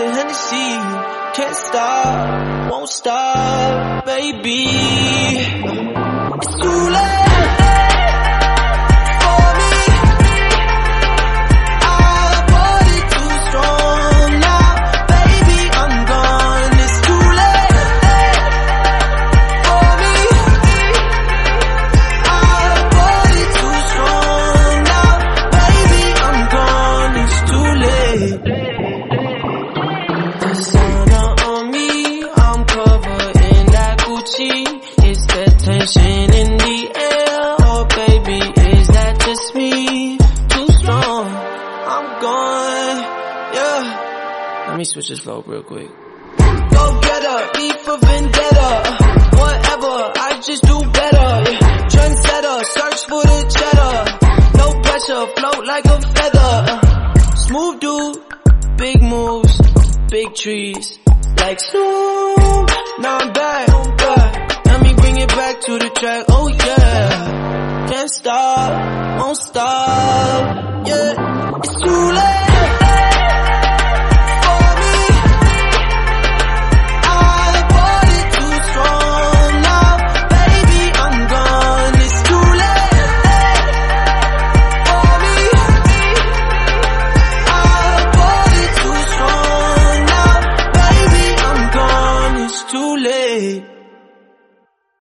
the Hennessy, can't stop, won't stop, baby. Gucci. It's that tension in the air, oh baby, is that just me? Too strong, I'm gone, yeah. Let me switch this flow real quick. Go get her, E for vendetta, whatever, I just do better. Trendsetter, search for the cheddar, no pressure, float like a feather. Smooth dude, big moves, big trees, like Snoop. Track. Oh yeah, can't stop, won't stop.